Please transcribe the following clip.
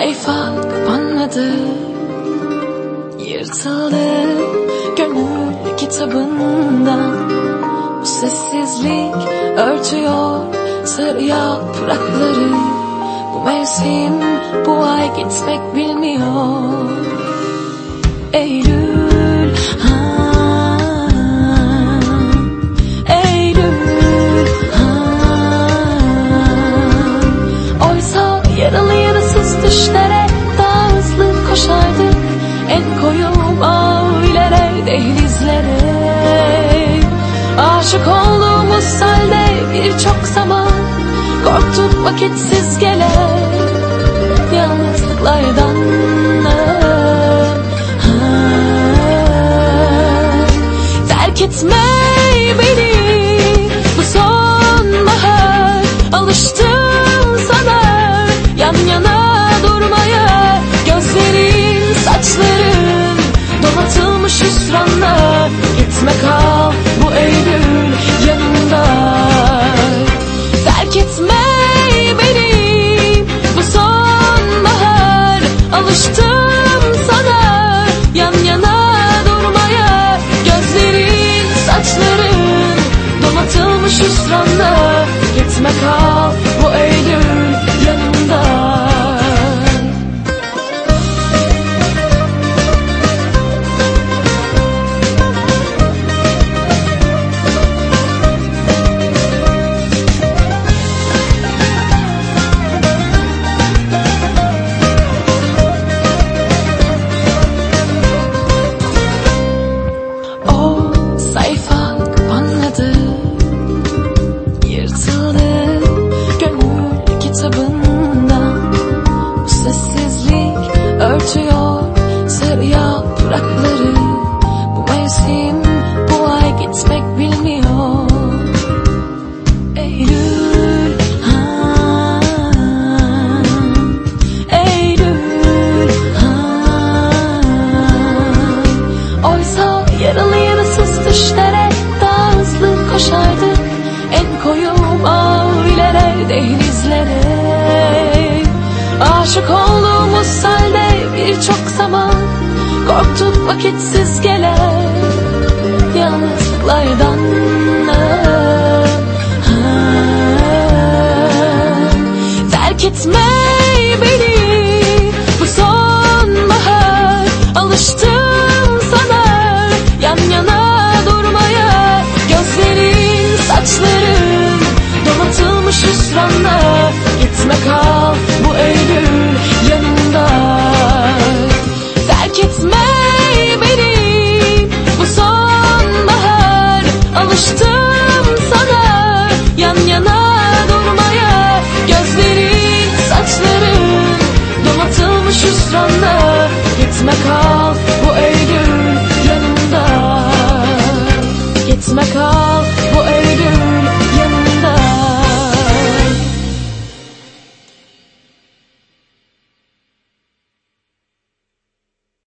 sayfa kapanmadı Yırtıldı gönül kitabından Bu sessizlik örtüyor sarı yaprakları. Bu mevsim bu ay gitmek bilmiyor. Yarasız düşlere daha hızlı koşardık. En koyu mavilere dehlizlere Aşık olduğumuz halde birçok zaman Korktuk vakitsiz gelen yalnızlıklardan Terk etme beni bu sonbahar Alıştım sana. Yan yana donatılmış Aşık olduğumuz halde birçok zaman Korktuk vakitsiz gelen yalnızlıklardan Terk etme beni bu sonbahar. Alıştım sana yan yana durmaya. Gözlerin donatılmış hüsranla Gitme kal bu Eylül yanımda